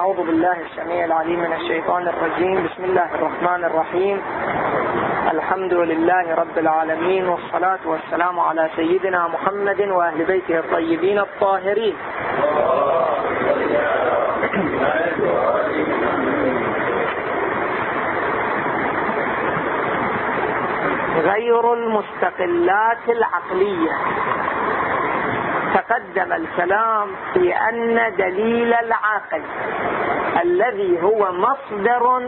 أعوذ بالله السميع العليم من الشيطان الرجيم. بسم الله الرحمن الرحيم. الحمد لله رب العالمين والصلاة والسلام على سيدنا محمد وأهل بيته الطيبين الطاهرين. غير المستقلات العقلية. تقدم الكلام في أن دليل العاقل الذي هو مصدر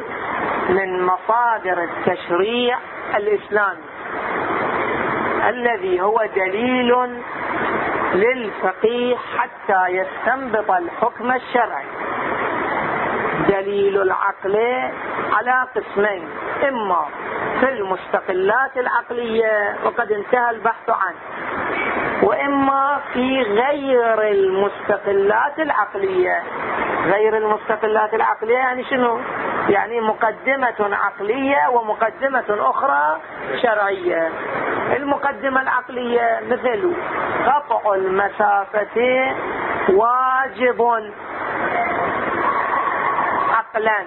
من مصادر التشريع الإسلامي الذي هو دليل للفقيه حتى يستنبط الحكم الشرعي. دليل العقل على قسمين إما في المستقلات العقلية وقد انتهى البحث عنه وإما في غير المستقلات العقلية. غير المستقلات العقلية يعني شنو؟ يعني مقدمة عقلية ومقدمة أخرى شرعية. المقدمة العقلية مثل قطع المسافة واجب. عقلا.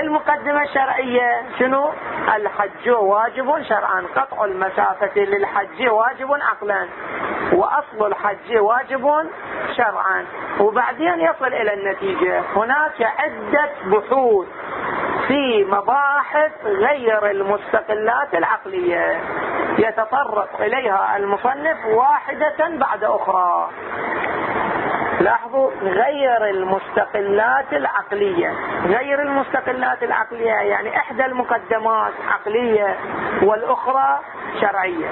المقدمة الشرعية شنو؟ الحج واجب شرعا. قطع المسافة للحج واجب عقلا. وأصل الحج واجب شرعا. وبعدين يصل إلى النتيجة. هناك عدة بحوث في مباحث غير المستقلات العقلية. يتطرق إليها المصنف واحدة بعد أخرى. لاحظوا غير المستقلات العقلية. غير المستقلات العقلية يعني إحدى المقدمات عقلية والأخرى شرعية.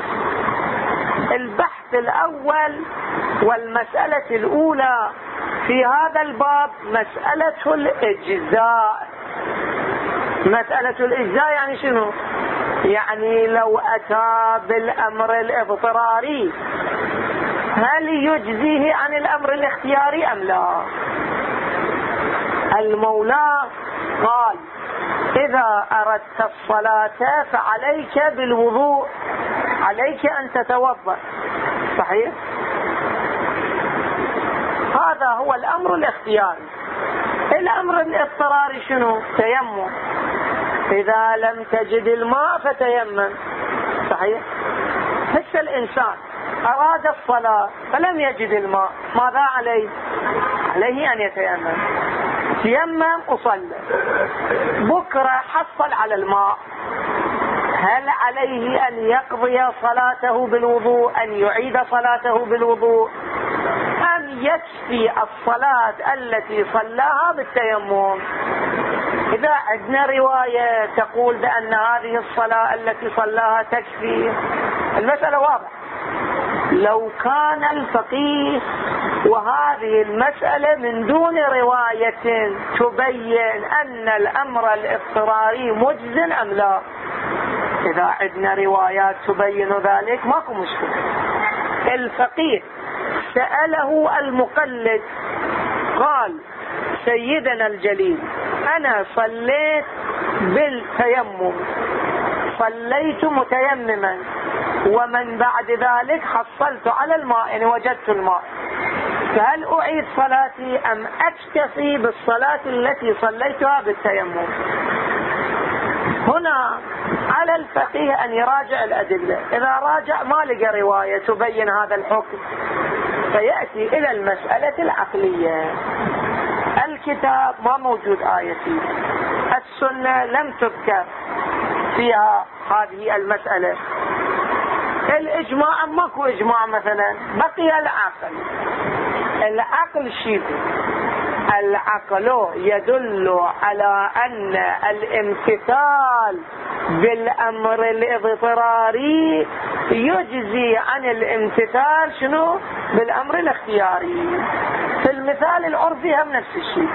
البحث الأول والمسألة الأولى في هذا الباب مسألة الإجزاء. مسألة الإجزاء يعني شنو؟ يعني لو أتى بالأمر الاضطراري هل يجزيه عن الأمر الاختياري أم لا؟ المولى قال إذا أردت الصلاة فعليك بالوضوء عليك أن تتوضأ. صحيح؟ هذا هو الأمر الاختياري. الأمر الاضطراري شنو؟ تيمم. إذا لم تجد الماء فتيمم. صحيح؟ هسه الإنسان؟ أراد الصلاة فلم يجد الماء. ماذا عليه؟ عليه أن يتيمم. تيمم وصلى بكرة حصل على الماء. هل عليه أن يقضي صلاته بالوضوء أن يعيد صلاته بالوضوء أم يكفي الصلاة التي صلاها بالتيمم؟ إذا عندنا رواية تقول بأن هذه الصلاة التي صلاها تكفي المسألة واضحة. لو كان الفقيه وهذه المسألة من دون رواية تبين أن الأمر الاضطراري مجز أم لا. إذا عندنا روايات تبين ذلك ماكو مشكلة. الفقيه سأله المقلد قال سيدنا الجليل أنا صليت بالتيمم. صليت متيمما. ومن بعد ذلك حصلت على الماء يعني وجدت الماء. فهل أعيد صلاتي أم أكتفي بالصلاة التي صليتها بالتيمم؟ هنا على الفقيه أن يراجع الأدلة. إذا راجع ما لقى رواية تبين هذا الحكم. فيأتي إلى المسألة العقلية. الكتاب ما موجود آية فيه السنة لم تذكر فيها هذه المسألة. الإجماع ماكو إجماع مثلا. بقي العقل. العقل شيء. العقل يدل على أن الامتثال بالأمر الاضطراري يجزي عن الامتثال شنو؟ بالأمر الاختياري. في المثال العرفي هم نفس الشيء.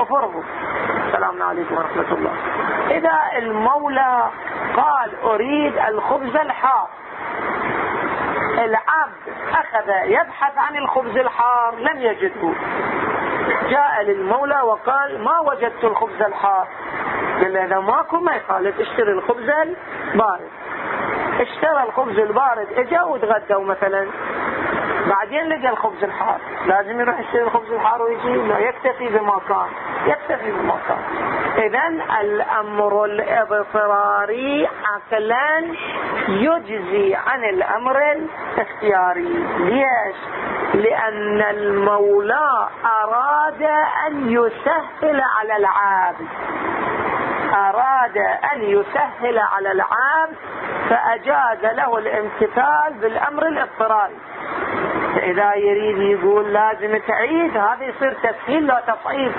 وفرضه السلام عليكم ورحمة الله. إذا المولى قال أريد الخبز الحار. العبد أخذ يبحث عن الخبز الحار لم يجده. جاء للمولى وقال ما وجدت الخبز الحار. قال اذا ماكو ما يخالف اشتري الخبز البارد. اشترى الخبز البارد اجا وتغدوا مثلا. بعدين لقى الخبز الحار. لازم يروح يشتري الخبز الحار ويجي يكتفي بما كان يكتفي بالمعتبر اذا الأمر الإضطراري عقلا يجزي عن الأمر الاختياري. ليش؟ لأن المولى أراد أن يسهل على العابد أراد أن يسهل على العابد فأجاز له الامتثال بالأمر الاضطراري. اذا يريد يقول لازم تعيد هذا يصير تسهيل لا تصعيد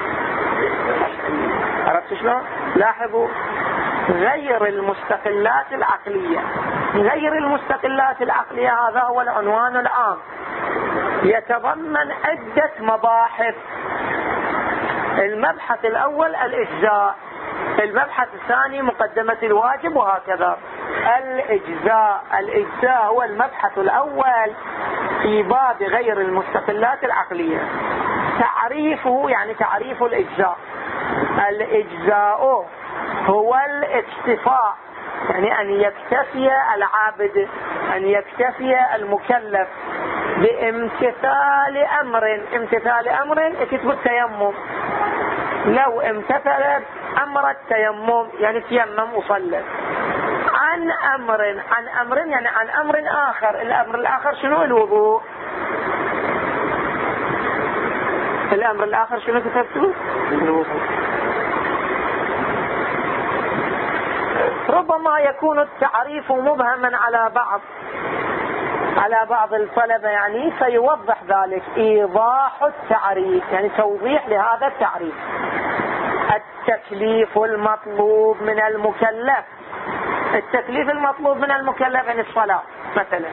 عرفت شلون؟ لاحظوا غير المستقلات العقلية. غير المستقلات العقلية هذا هو العنوان العام. يتضمن عدة مباحث. المبحث الأول الإجزاء. المبحث الثاني مقدمة الواجب وهكذا. الإجزاء الإجزاء هو المبحث الأول في باب غير المستقلات العقلية. تعريفه يعني تعريف الإجزاء. الإجزاء هو الاكتفاء يعني أن يكتفي العابد أن يكتفي المكلف بامتثال أمر. امتثال أمر اكتب التيمم؟ لو امتثلت أمر التيمم يعني تيمم وصلى عن أمر عن أمر يعني عن أمر آخر. الأمر الآخر شنو؟ الوضوء. الأمر الآخر شنو الوضوء ربما يكون التعريف مبهما على بعض على بعض الطلبة يعني فيوضح ذلك. إيضاح التعريف يعني توضيح لهذا التعريف. التكليف المطلوب من المكلف. التكليف المطلوب من المكلف يعني الصلاة مثلا.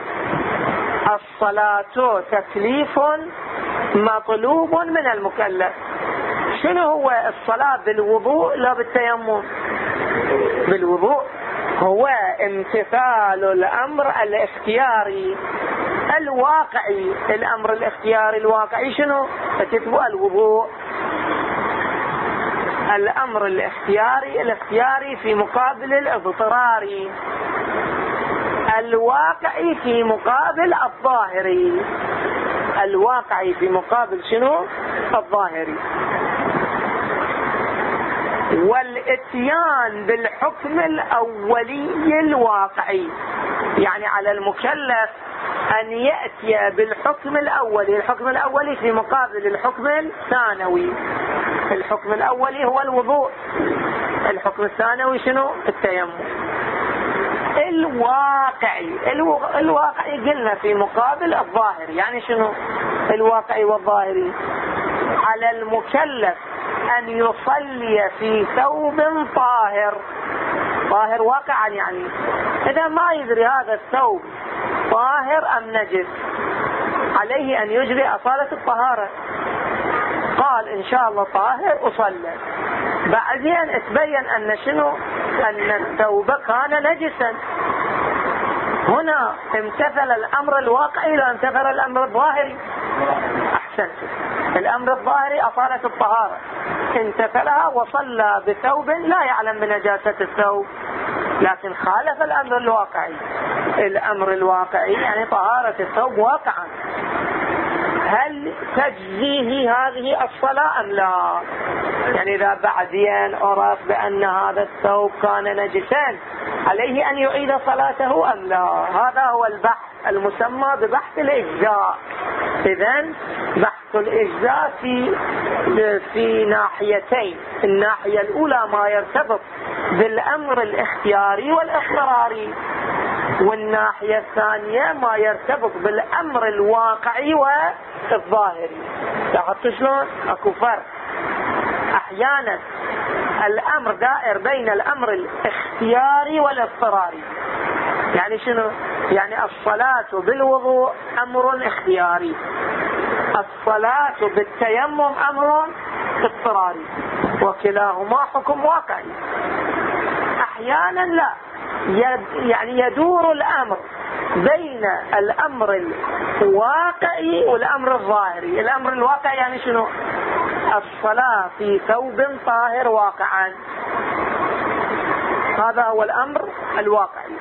الصلاة تكليف مطلوب من المكلف. شنو هو الصلاة بالوضوء لا بالتيمم؟ بالوضوء هو امتثال الأمر الاختياري الواقعي. الأمر الاختياري الواقعي شنو؟ فتكتبوا الوضوء. الأمر الاختياري الاختياري في مقابل الاضطراري. الواقعي في مقابل الظاهري. الواقعي في مقابل شنو؟ الظاهري. والاتيان بالحكم الأولي الواقعي. يعني على المكلف أن يأتي بالحكم الأولي الحكم الأولي في مقابل الحكم الثانوي. الحكم الاولي هو الوضوء. الحكم الثانوي شنو؟ التيمم. الواقعي الواقعي قلنا في مقابل الظاهري يعني شنو؟ الواقعي والظاهري على المكلف أن يصلي في ثوب طاهر. طاهر واقعا يعني. إذا ما يدري هذا الثوب طاهر أم نجس. عليه أن يجري أصالة الطهارة. قال إن شاء الله طاهر أصلي. بعدين تبين أن شنو؟ أن الثوب كان نجسا. هنا امتثل الأمر الواقعي لا امتثل الأمر الظاهري. أحسنت. الأمر الظاهري أصالة الطهارة. امتثلها وصلى بثوب لا يعلم بنجاسة الثوب لكن خالف الأمر الواقعي. الأمر الواقعي يعني طهارة الثوب واقعا. تجزيه هذه الصلاة أم لا؟ يعني إذا بعدين عرف بأن هذا الثوب كان نجسا عليه أن يعيد صلاته أم لا؟ هذا هو البحث المسمى ببحث الإجزاء. إذا بحث الإجزاء في في ناحيتين. الناحية الأولى ما يرتبط بالأمر الاختياري والاضطراري والناحية الثانية ما يرتبط بالأمر الواقعي والظاهري. لاحظت شلون؟ أكو فرق. أحيانا الأمر دائر بين الأمر الاختياري والاضطراري. يعني شنو؟ يعني الصلاة بالوضوء أمر اختياري. الصلاة بالتيمم أمر اضطراري. وكلاهما حكم واقعي. أحيانا لا. يعني يدور الأمر بين الأمر الواقعي والأمر الظاهري. الأمر الواقعي يعني شنو؟ الصلاة في ثوب طاهر واقعا هذا هو الأمر الواقعي.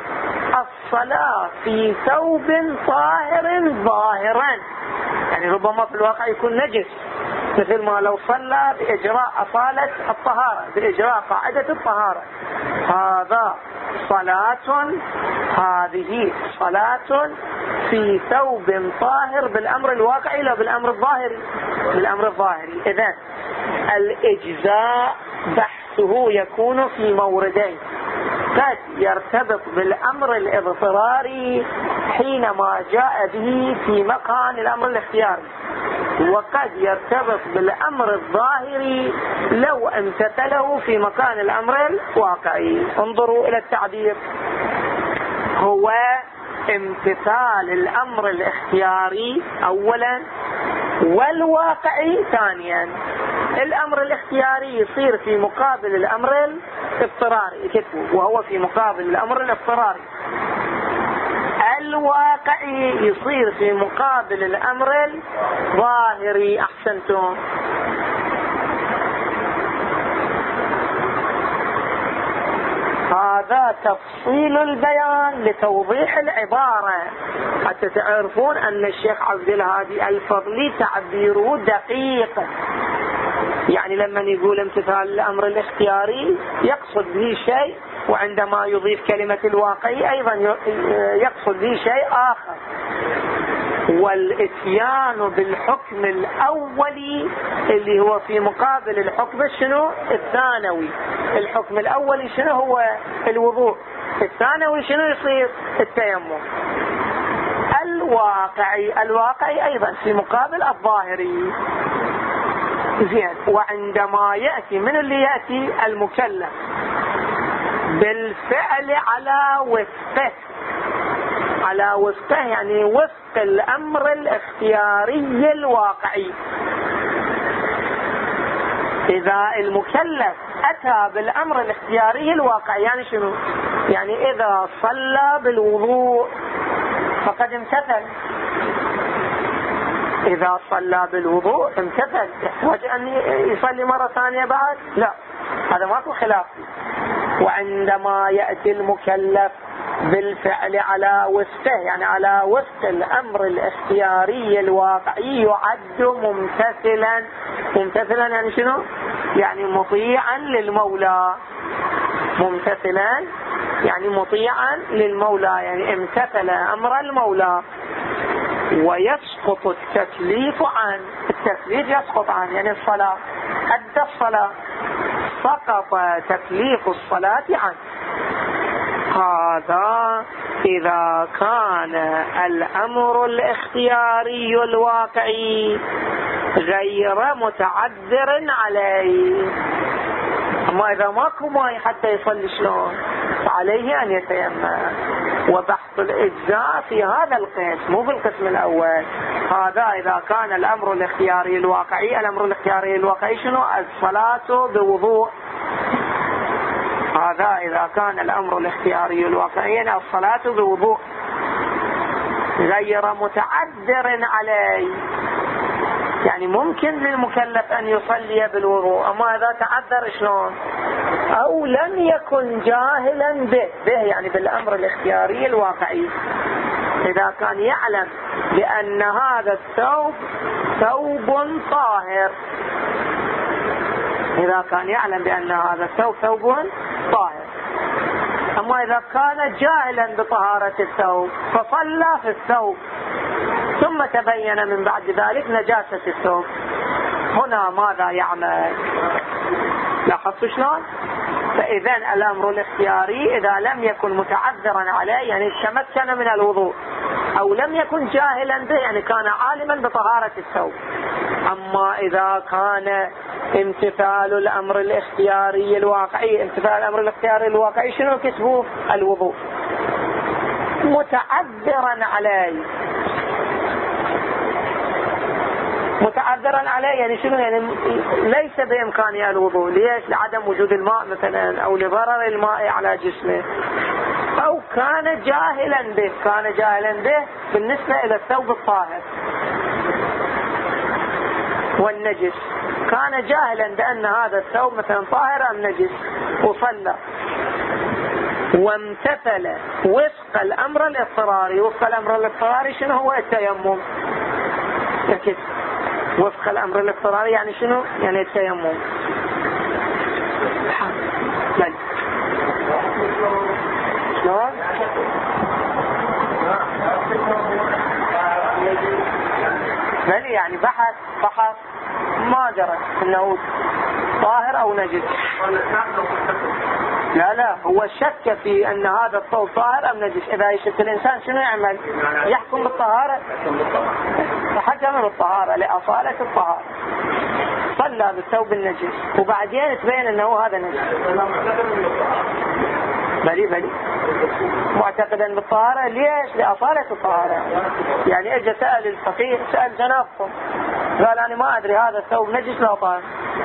الصلاة في ثوب طاهر ظاهرا يعني ربما في الواقع يكون نجس. مثل ما لو صلى بإجراء أصالة الطهارة بإجراء قاعدة الطهارة. هذا صلاة هذه صلاة في ثوب طاهر بالأمر الواقعي لا بالأمر الظاهري. بالأمر الظاهري. إذا الإجزاء بحثه يكون في موردين. قد يرتبط بالأمر الإضطراري حينما جاء به في مكان الأمر الاختياري. وقد يرتبط بالأمر الظاهري لو امتثله في مكان الأمر الواقعي. انظروا إلى التعبير. هو امتثال الأمر الاختياري أولا والواقعي ثانيا. الأمر الاختياري يصير في مقابل الأمر الاضطراري. وهو في مقابل الأمر الاضطراري. الواقعي يصير في مقابل الأمر الظاهري. أحسنتم. هذا تفصيل البيان لتوضيح العبارة. حتى تعرفون أن الشيخ عبد الهادي الفضلي تعبيره دقيق. يعني لما يقول امتثال الأمر الاختياري يقصد به شيء وعندما يضيف كلمة الواقعي أيضا يقصد به شيء آخر. والإتيان بالحكم الأولي اللي هو في مقابل الحكم شنو؟ الثانوي. الحكم الأولي شنو هو؟ الوضوء الثانوي شنو يصير؟ التيمم. الواقعي. الواقعي أيضا في مقابل الظاهري. زين. وعندما يأتي من اللي يأتي؟ المكلف. بالفعل على وفقه. على وفقه يعني وفق الأمر الاختياري الواقعي. إذا المكلف أتى بالأمر الاختياري الواقعي يعني شنو؟ يعني إذا صلى بالوضوء فقد امتثل. إذا صلى بالوضوء امتثل. يحتاج أن يصلي مرة ثانية بعد؟ لا. هذا ماكو خلاف. وعندما يأتي المكلف بالفعل على وفقه يعني على وفق الأمر الاختياري الواقعي يعد ممتثلا. ممتثلا يعني شنو؟ يعني مطيعا للمولى. ممتثلا يعني مطيعا للمولى يعني امتثل أمر المولى. ويسقط التكليف عن التكليف يسقط عن يعني الصلاة أدى الصلاة. سقط تكليف الصلاة عنه. هذا إذا كان الأمر الاختياري الواقعي غير متعذر عليه. أما إذا ماكو ماي حتى يصلي شلون؟ فعليه أن يتيمم. وبحث الإجزاء في هذا القسم مو في القسم الأول. هذا إذا كان الأمر الاختياري الواقعي الأمر الاختياري الواقعي شنو؟ الصلاة بوضوء. هذا إذا كان الأمر الاختياري الواقعي الصلاة بوضوء. غير متعذر عليه. يعني ممكن للمكلف أن يصلي بالوضوء أما إذا تعذر شلون؟ أو لم يكن جاهلا به به يعني بالأمر الاختياري الواقعي. إذا كان يعلم بأن هذا الثوب ثوب طاهر. إذا كان يعلم بأن هذا الثوب ثوب طاهر. أما إذا كان جاهلا بطهارة الثوب فصلى في الثوب. ثم تبين من بعد ذلك نجاسة الثوب. هنا ماذا يعمل؟ لاحظت شلون؟ فإذا الأمر الاختياري إذا لم يكن متعذرا عليه يعني تمكن من الوضوء. أو لم يكن جاهلا به يعني كان عالما بطهارة الثوب. أما إذا كان امتثال الأمر الاختياري الواقعي امتثال الأمر الاختياري الواقعي شنو كسبه الوضوء. متعذرا عليه. متعذرا عليه يعني شنو؟ يعني ليس بإمكانه الوضوء. ليش؟ لعدم وجود الماء مثلا أو لضرر الماء على جسمه. كان جاهلا به كان جاهلا به بالنسبة إلى الثوب الطاهر والنجس. كان جاهلا بأن هذا الثوب مثلا طاهر أم نجس؟ وصلى. وامتثل وفق الأمر الاضطراري. وفق الأمر الاضطراري شنو هو؟ التيمم. وفق الأمر الاضطراري يعني شنو؟ يعني التيمم بل شلون بل يعني بحث بحث ما درى أنه طاهر أو نجس. لا لا هو شك في أن هذا الثوب طاهر أم نجس. إذا يشك الإنسان شنو يعمل؟ يحكم بالطهارة. تحكم بالطهارة لأصالة الطهارة. صلى بالثوب النجس وبعدين تبين أنه هذا نجس. بلي بلي معتقدا بالطهارة. ليش؟ لأصالة الطهارة. يعني اجى سأل الفقيه سأل جنابكم. قال أنا ما أدري هذا الثوب نجس لا طاهر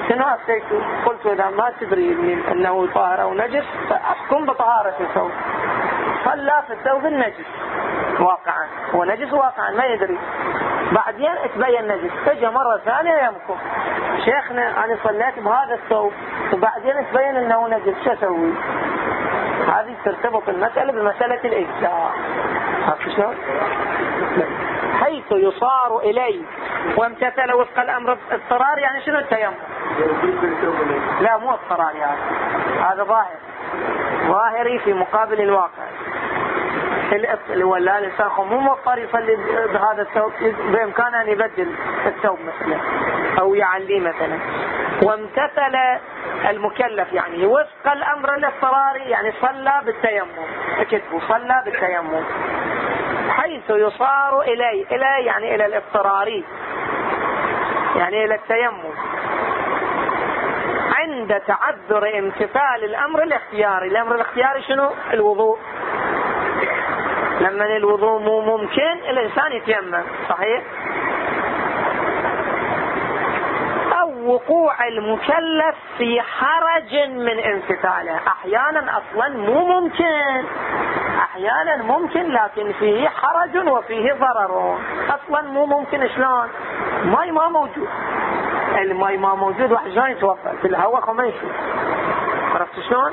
شنو أفتيت قلت إذا ما تدري أنه طاهر أو نجس فأحكم بطهارة الثوب. صلى في الثوب النجس واقعا. هو نجس واقعا ما يدري. بعدين تبين نجس. اجى مرة ثانية يمكم شيخنا أنا صليت بهذا الثوب. وبعدين تبين أنه نجس. شو أسوي؟ هذه ترتبط المسألة بمسألة الإجزاء. شلون؟ حيث يصار إليه وامتثل وفق الأمر اضطرار يعني شنو التيمم؟ لا مو اضطرار يعني. هذا ظاهر. ظاهري في مقابل الواقع. ولا الإنسان مو مضطر يصلي بهذا الثوب بإمكانه أن يبدل الثوب مثلا أو يعليه مثلا. وامتثل المكلف يعني وفق الأمر الاضطراري يعني صلى بالتيمم. كتبه صلى بالتيمم. حيث يصار إليه إليه يعني إلى الاضطراري يعني إلى التيمم. عند تعذر امتثال الأمر الاختياري. الأمر الاختياري شنو؟ الوضوء. لما الوضوء مو ممكن الإنسان يتيمم صحيح أو وقوع المكلف في حرج من امتثاله أحيانا أصلا مو ممكن. أحيانا ممكن لكن فيه حرج وفيه ضرر. أصلا مو ممكن شلون؟ ماي ما موجود. الماي ما موجود واحد شلون يتوضى؟ في الهواء ما يشوف. عرفت شلون؟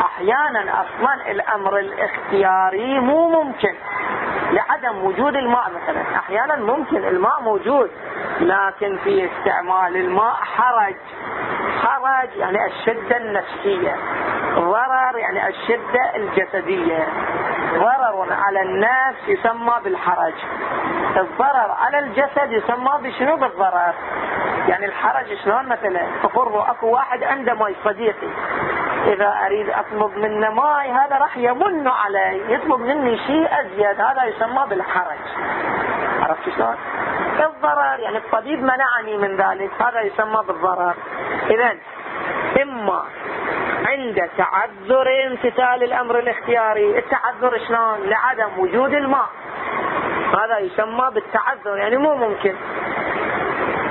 أحيانا أصلا الأمر الاختياري مو ممكن. لعدم وجود الماء مثلا. أحيانا ممكن الماء موجود لكن في استعمال الماء حرج. حرج يعني الشدة النفسية. ضرر يعني الشدة الجسدية. ضرر على النفس يسمى بالحرج. الضرر على الجسد يسمى بشنو بالضرر؟ يعني الحرج شلون مثلا؟ تفرض أكو واحد عنده ماي صديقي. إذا أريد أطلب منه ماي هذا راح يمن علي. يطلب مني شيء أزيد. هذا يسمى بالحرج. عرفت شلون؟ الضرر يعني الطبيب منعني من ذلك. هذا يسمى بالضرر. اذا إما عند تعذر امتثال الأمر الاختياري. التعذر شلون؟ لعدم وجود الماء. هذا يسمى بالتعذر. يعني مو ممكن.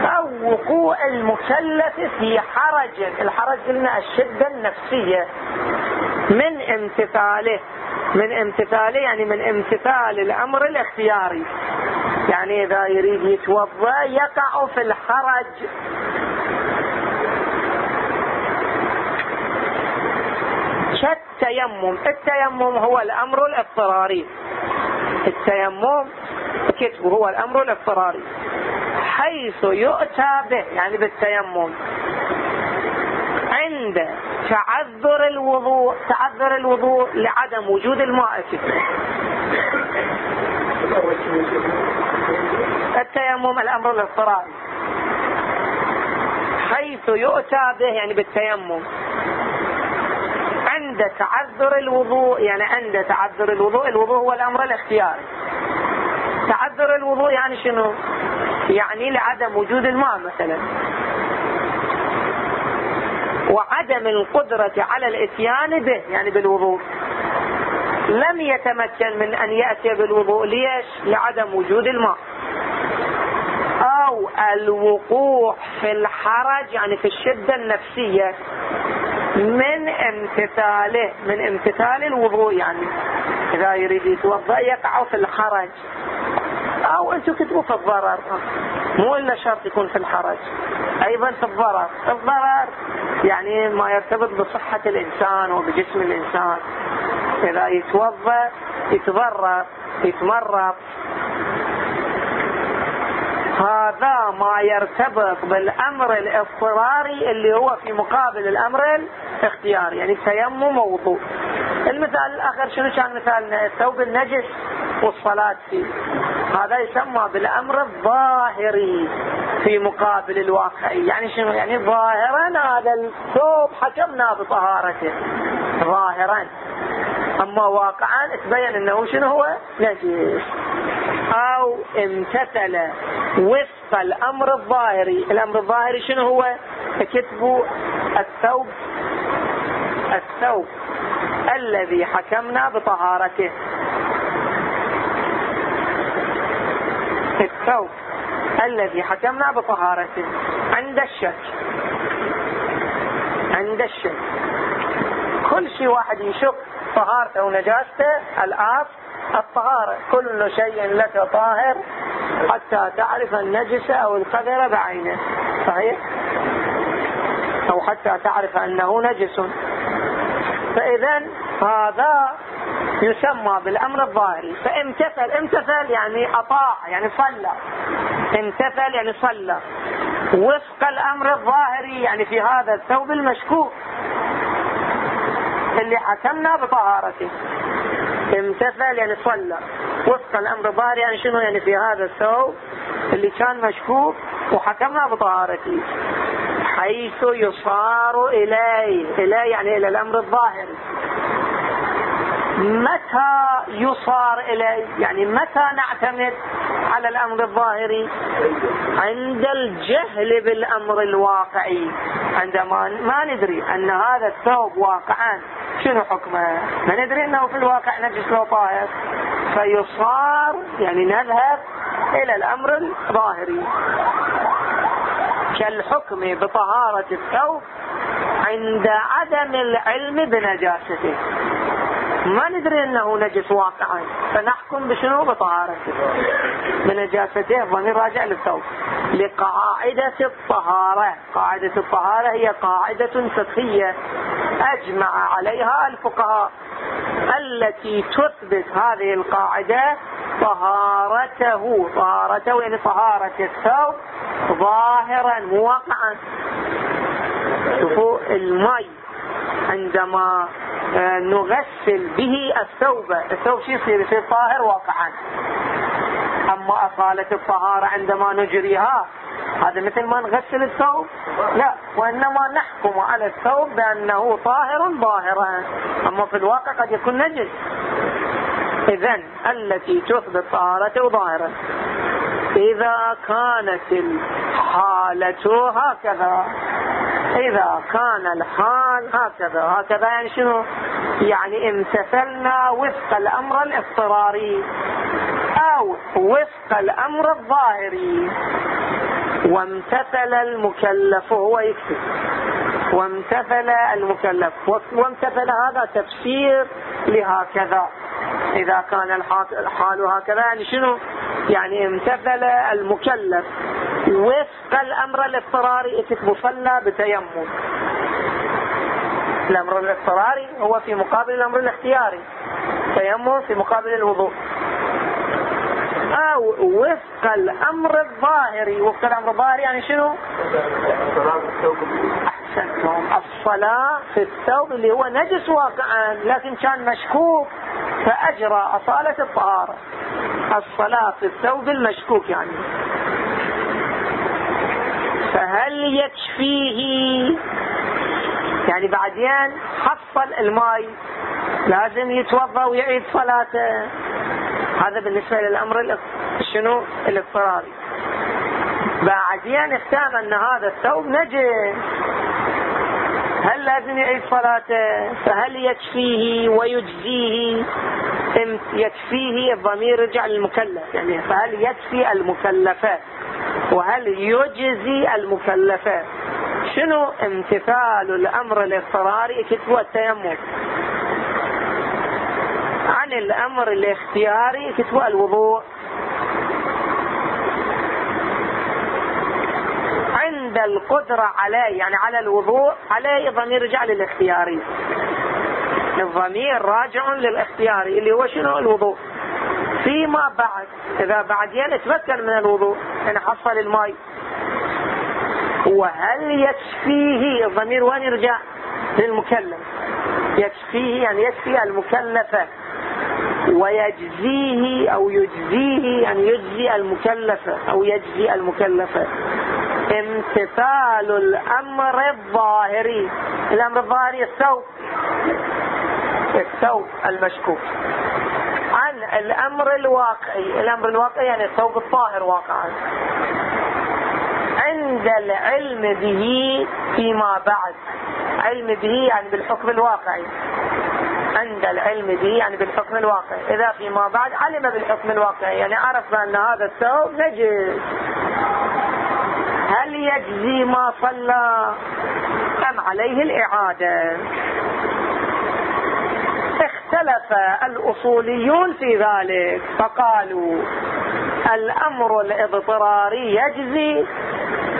أو وقوع المكلف في حرج. الحرج قلنا الشدة النفسية. من امتثاله من امتثاله يعني من امتثال الأمر الاختياري. يعني إذا يريد يتوضأ يقع في الحرج. كالتيمم التيمم هو الأمر الاضطراري. التيمم كتبه هو الأمر الاضطراري. حيث يؤتى به يعني بالتيمم. عند تعذر الوضوء تعذر الوضوء لعدم وجود الماء. التيمم الأمر الاضطراري. حيث يؤتى به يعني بالتيمم. عند تعذر الوضوء يعني عند تعذر الوضوء الوضوء هو الأمر الاختياري. تعذر الوضوء يعني شنو؟ يعني لعدم وجود الماء مثلا. وعدم القدرة على الإتيان به يعني بالوضوء. لم يتمكن من أن يأتي بالوضوء ليش؟ لعدم وجود الماء. أو الوقوع في الحرج يعني في الشدة النفسية من امتثاله من امتثال الوضوء يعني. إذا يريد يتوضأ يقع في الحرج أو أنتم كتبوا في الضرر. مو إلا شرط يكون في الحرج. أيضا في الضرر. الضرر يعني ما يرتبط بصحة الإنسان وبجسم الإنسان. إذا يتوضأ يتضرر يتمرض. هذا ما يرتبط بالأمر الاضطراري اللي هو في مقابل الأمر الاختياري يعني التيمم ووضوء. المثال الآخر شنو كان مثالنا؟ الثوب النجس والصلاة فيه. هذا يسمى بالأمر الظاهري في مقابل الواقعي. يعني شنو؟ يعني ظاهرا هذا الثوب حكمنا بطهارته. ظاهرا. أما واقعا تبين أنه شنو هو؟ نجس أو امتثل وفق الأمر الظاهري. الأمر الظاهري شنو هو؟ كتبوا الثوب. الثوب الذي حكمنا بطهارته. الثوب الذي حكمنا بطهارته. عند الشك. عند الشك. كل شيء واحد يشك طهارته ونجاسته. الآب الطهارة. كل شيء لك طاهر حتى تعرف النجس أو القدر بعينه. صحيح؟ أو حتى تعرف أنه نجس. فإذا هذا يسمى بالأمر الظاهري. فامتثل امتثل يعني أطاع يعني صلى. امتثل يعني صلى. وفق الأمر الظاهري يعني في هذا الثوب المشكوك اللي حكمنا بطهارته. امتثل يعني صلى. وفق الأمر الظاهر يعني شنو يعني في هذا الثوب اللي كان مشكوك وحكمنا بطهارته. حيث يصار إليه إليه يعني إلى الأمر الظاهري. متى يصار إليه؟ يعني متى نعتمد على الأمر الظاهري؟ عند الجهل بالأمر الواقعي. عندما ما ندري أن هذا الثوب واقعا شنو حكمه؟ ما ندري أنه في الواقع نجس لو طاهر. فيصار يعني نذهب إلى الأمر الظاهري. كالحكم بطهارة الثوب عند عدم العلم بنجاسته. ما ندري أنه نجس واقعا. فنحكم بشنو؟ بطهارته بنجاسته الضمير راجع للثوب. لقاعدة الطهارة. قاعدة الطهارة هي قاعدة فقهية أجمع عليها الفقهاء التي تثبت هذه القاعدة طهارته. طهارته يعني طهارة الثوب ظاهرا واقعا. شوفوا المي عندما نغسل به الثوب. الثوب شو يصير؟ يصير طاهر واقعا. أما اصالة الطهارة عندما نجريها هذا مثل ما نغسل الثوب؟ لا وإنما نحكم على الثوب بأنه طاهر ظاهرا أما في الواقع قد يكون نجس. اذا التي تثبت طهارته ظاهرا إذا كانت الحالة هكذا. إذا كان الحال هكذا هكذا يعني شنو؟ يعني امتثلنا وفق الأمر الاضطراري أو وفق الأمر الظاهري. وامتثل المكلف وهو يكتب. وامتثل المكلف. وامتثل هذا تفسير لهكذا. إذا كان الحال هكذا يعني شنو؟ يعني امتثل المكلف. وفق الأمر الاضطراري اكتب صلى بتيمم. الأمر الاضطراري هو في مقابل الأمر الاختياري. تيمم في مقابل الوضوء. أو وفق الأمر الظاهري. وفق الأمر الظاهري يعني شنو؟ أحسنتم الصلاة في الثوب اللي هو نجس واقعا لكن كان مشكوك فأجرى أصالة الطهارة. الصلاة في الثوب المشكوك يعني. فهل يكفيه؟ يعني بعدين حصل الماء لازم يتوضأ ويعيد صلاته. هذا بالنسبة للأمر شنو؟ الاضطراري. بعدين اختام أن هذا الثوب نجس هل لازم يعيد صلاته؟ فهل يكفيه ويجزيه؟ يكفيه الضمير رجع للمكلف. يعني فهل يكفي المكلفات؟ وهل يجزي المكلفات؟ شنو امتثال الأمر الاضطراري كتبوا التيمم عن الأمر الاختياري كتبوا الوضوء. عند القدرة عليه يعني على الوضوء عليه ضمير رجع للاختياري. الضمير راجع للاختياري اللي هو شنو؟ الوضوء. فيما بعد إذا بعدين تمكن من الوضوء يعني حصل الماء. وهل يكفيه؟ الضمير وين يرجع؟ للمكلف. يكفيه يعني يكفي المكلفة. ويجزيه أو يجزيه يعني يجزي المكلفة أو يجزي المكلفة. امتثال الأمر الظاهري. الأمر الظاهري الثوب. الثوب المشكوك. عن الأمر الواقعي الأمر الواقعي يعني الثوب الطاهر واقعا. عند العلم به فيما بعد. علم به يعني بالحكم الواقعي. عند العلم به يعني بالحكم الواقعي. إذا فيما بعد علم بالحكم الواقعي. يعني عرف بأن هذا الثوب نجس. هل يجزي ما صلى؟ أم عليه الإعادة؟ اختلف الأصوليون في ذلك فقالوا الأمر الإضطراري يجزي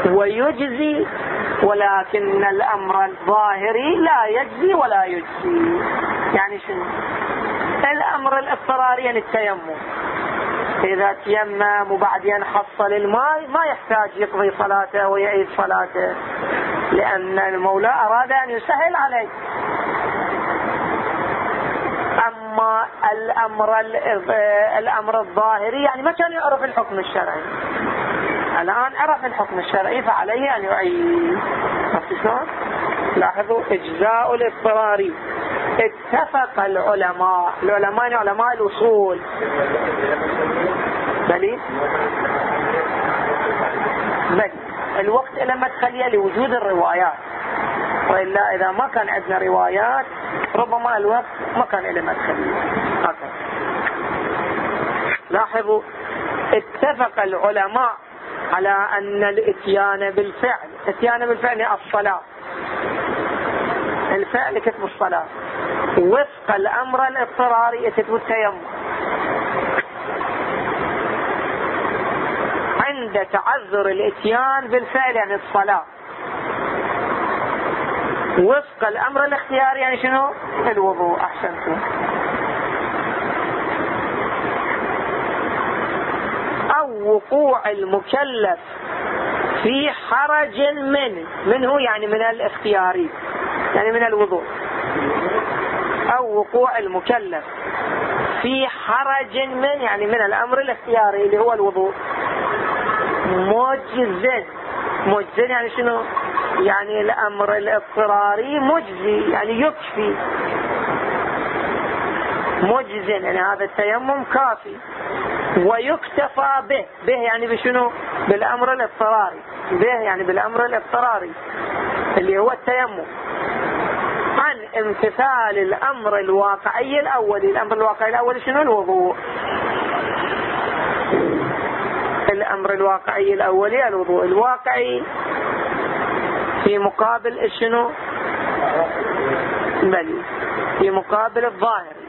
ويجزي ولكن الأمر الظاهري لا يجزي ولا يجزي. يعني شنو؟ الأمر الإضطراري يعني التيمم. إذا تيمم وبعدين حصل الماء ما يحتاج يقضي صلاته ويعيد صلاته لأن المولى أراد أن يسهل عليه. أما الأمر الأمر الظاهري يعني ما كان يعرف الحكم الشرعي. الآن عرف الحكم الشرعي فعليه أن يعيد شلون؟ لاحظوا إجزاء الاضطراري اتفق العلماء. العلماء علماء الأصول. بلي؟ بل الوقت إلى مدخلية لوجود الروايات. وإلا إذا ما كان عندنا روايات ربما الوقت ما كان له هكذا لاحظوا اتفق العلماء على أن الاتيان بالفعل اتيان بالفعل الصلاة. الفعل كتب الصلاة. وفق الأمر الاضطراري كتب التيمم. عند تعذر الاتيان بالفعل يعني الصلاة. وفق الأمر الاختياري يعني شنو؟ الوضوء. أحسنتم. أو وقوع المكلف في حرج من. منه يعني من الاختياري. يعني من الوضوء. أو وقوع المكلف في حرج من يعني من الأمر الاختياري اللي هو الوضوء. مجزن مجزن يعني شنو؟ يعني الأمر الاضطراري مجزي يعني يكفي. مجزن يعني هذا التيمم كافي. ويكتفى به به يعني بشنو؟ بالأمر الاضطراري. به يعني بالأمر الاضطراري اللي هو التيمم. عن امتثال الأمر الواقعي الأولي الأمر الواقعي الأولي شنو؟ الوضوء. الأمر الواقعي الأولي الوضوء. الواقعي في مقابل شنو؟ بلي في مقابل الظاهري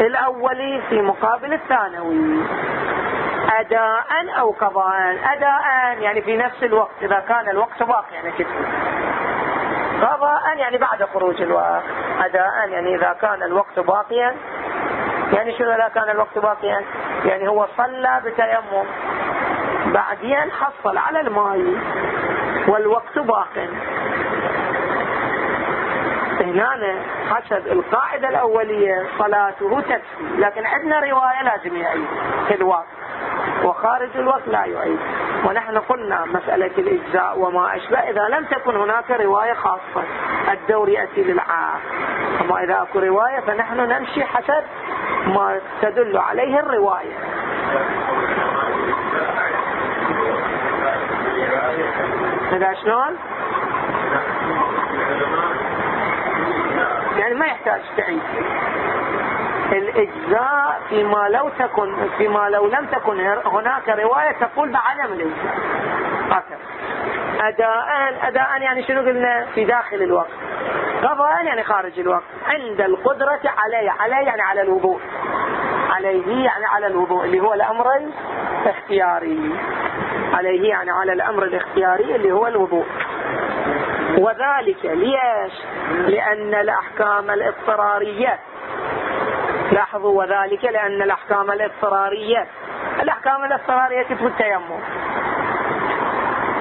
الأولي في مقابل الثانوي. أداء أو قضاء؟ أداء يعني في نفس الوقت. إذا كان الوقت باقي يعني كده. قضاء يعني بعد خروج الوقت. أداء يعني إذا كان الوقت باقيا. يعني شنو إذا كان الوقت باقيا؟ يعني هو صلى بتيمم. بعدين حصل على الماء. والوقت باق هنا حسب القاعدة الأولية صلاته تكفي لكن عندنا رواية لازم يعيد في الوقت وخارج الوقت لا يعيد. ونحن قلنا مسألة الإجزاء وما أشبه إذا لم تكن هناك رواية خاصة الدور يأتي للعام. أما إذا أكو رواية فنحن نمشي حسب ما تدل عليه الرواية. إذا شلون يعني ما يحتاج تعيد الإجزاء فيما لو تكن فيما لو لم تكن هناك رواية تقول بعدم الإجزاء. أداء أداء يعني شنو قلنا؟ في داخل الوقت. قضاء يعني خارج الوقت. عند القدرة عليه عليه يعني على الوضوء. عليه يعني على الوضوء اللي هو الأمر الاختياري. عليه يعني على الأمر الاختياري اللي هو الوضوء. وذلك ليش؟ لأن الأحكام الاضطرارية. لاحظوا وذلك لأن الأحكام الاضطرارية. الأحكام الاضطرارية كتب التيمم.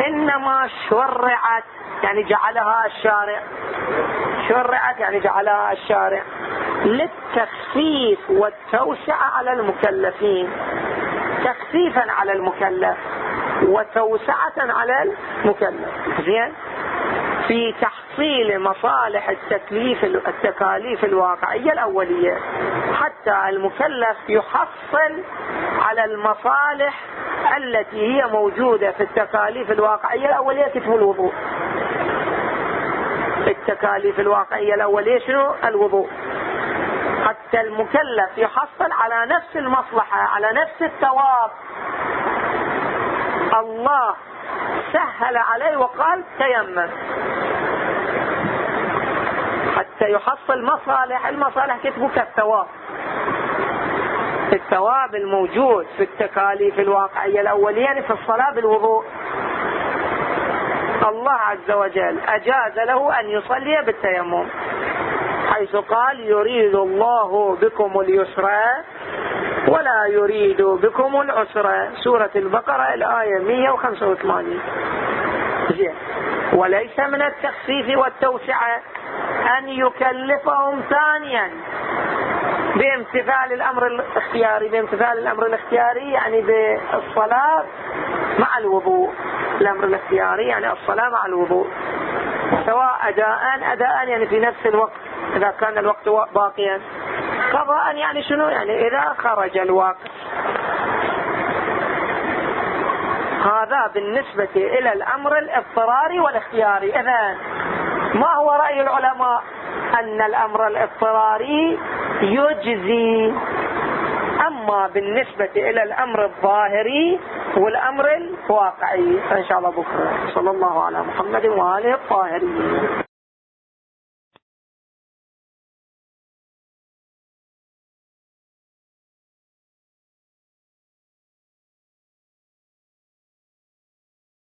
إنما شرعت يعني جعلها الشارع. شرعت يعني جعلها الشارع. للتخفيف والتوسعة على المكلفين. تخفيفا على المكلف. وتوسعة على المكلف. زين؟ في تحصيل مصالح التكليف التكاليف الواقعية الأولية. حتى المكلف يحصل على المصالح التي هي موجودة في التكاليف الواقعية الأولية. كتب الوضوء؟ التكاليف الواقعية الأولية شنو؟ الوضوء. حتى المكلف يحصل على نفس المصلحة على نفس الثواب. الله سهل عليه وقال تيمم. حتى يحصل مصالح المصالح كتبوا كالثواب الثواب. الموجود في التكاليف الواقعية الأولية يعني في الصلاة بالوضوء. الله عز وجل أجاز له أن يصلي بالتيمم حيث قال يريد الله بكم اليسرى ولا يريد بكم العسرى سورة البقرة الآية 185 وليس من التخفيف والتوسعة أن يكلفهم ثانيا بامتثال الأمر الاختياري. بامتثال الأمر الاختياري يعني بالصلاة مع الوضوء. الأمر الاختياري يعني الصلاة مع الوضوء. سواء أداء أداء يعني في نفس الوقت. إذا كان الوقت باقيا. قضاء يعني شنو؟ يعني إذا خرج الوقت. هذا بالنسبة إلى الأمر الاضطراري والاختياري. إذا ما هو رأي العلماء؟ أن الأمر الاضطراري يجزي. أما بالنسبة إلى الأمر الظاهري والأمر الواقعي فإن شاء الله بكرة. صلى الله على محمد وآله الطاهرين.